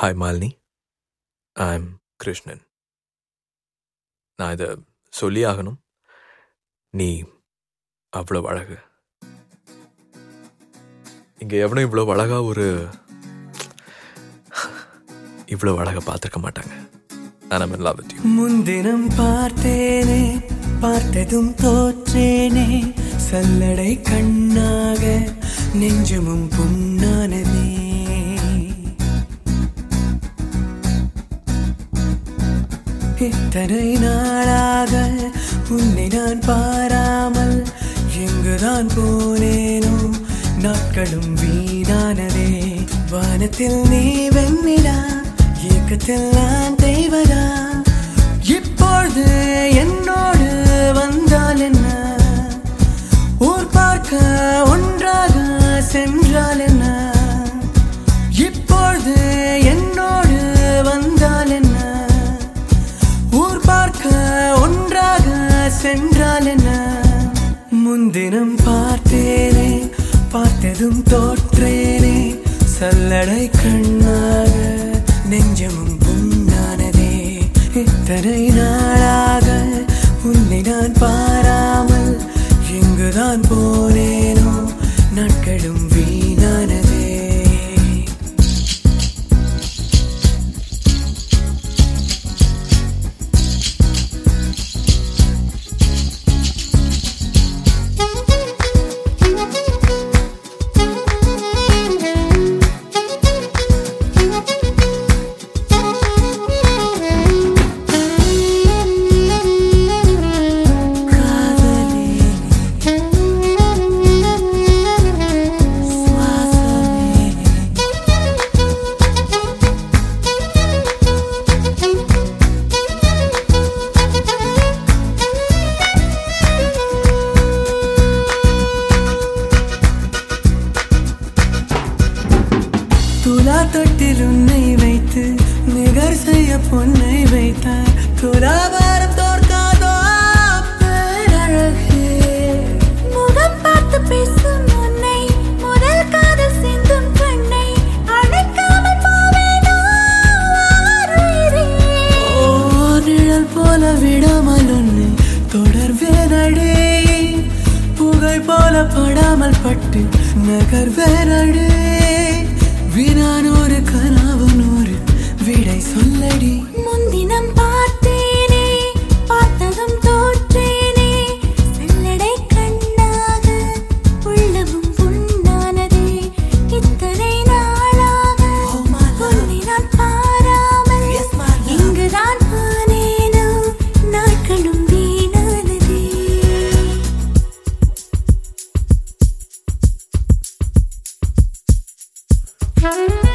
Hi Malini I'm Krishnan நான் இதை சொல்லி ஆகணும் நீ அவ்வளோ அழகு. இங்கே எவனும் இவ்வளோ அழகா ஒரு இவ்வளோ அழகாக பார்த்துருக்க மாட்டாங்க. நான் in முன்தினம் பார்த்தேனே பார்த்ததும் தோற்றேனே. சல்லடை கண்ணாக நெஞ்சமும் புண்ணானதே. இத்தனை நாளாக உன்னை நான் பாராமல் எங்குதான் போனேனோ? நாட்களும் வீணானதே. வானத்தில் நீ வெண்ணிடா இயக்கத்தில் நான் தெய்வதா? இப்பொழுது என்னோடு வந்தால் என்ன? சென்றால் என்ன முன்தினம் பார்த்தேனே பார்த்ததும் தோற்றேனே சல்லடை கண்ணாக நெஞ்சமும் புண்ணானதே. இத்தனை நாளாக உன்னை நான் பாராமல் எங்குதான் போனேனோ? வைத்து நிகர் செய்ய பொன்னை வைத்தார். துலாபாரம் தோற்காதோ பேரழகே முகம் பார்த்து பேசும் உன்னை முதல் காதல் சிந்தும் கண்ணை அழைக்காமல் போவேனோ? நிழல் போல விடாமல் உன்னை தொடர்வேனடே புகை போல படாமல் பட்டு நகர்வேனடே வினானூறு கனவு நூறு விடை சொல்லடி முன்தினம் பார்த்தேனே பார்த்ததும் தோற்றேனே. செல்லடை கண்ணாக உள்ளமும் புண்ணானதே. இத்தனை நாளாக நான் பாராமல். இங்குதான் போனேனோ நாட்களும் வீணானதே. கடல்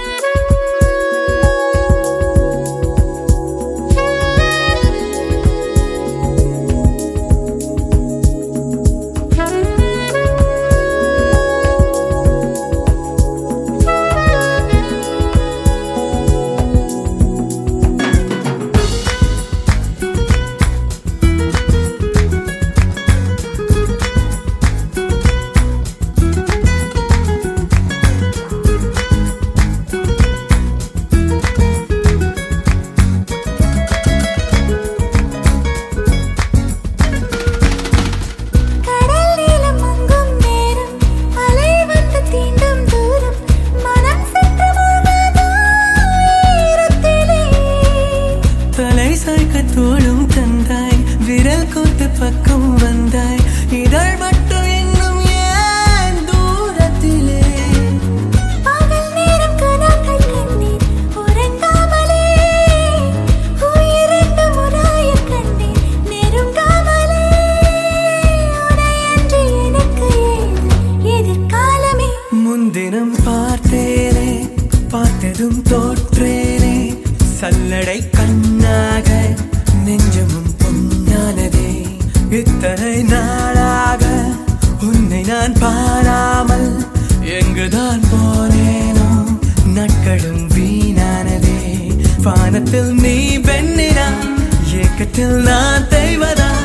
கண்டதும் தோற்றேனே சல்லடை கண்ணாக நெஞ்சமும் பொன்னானதே. இத்தனை நாளாக உன்னை நான் பாராமல் எங்குதான் போனேனோ நாட்களும் வீணானதே. வானத்தில் நீ வெண்ணினா ஏக்கத்தில் நான் தெய்வதான்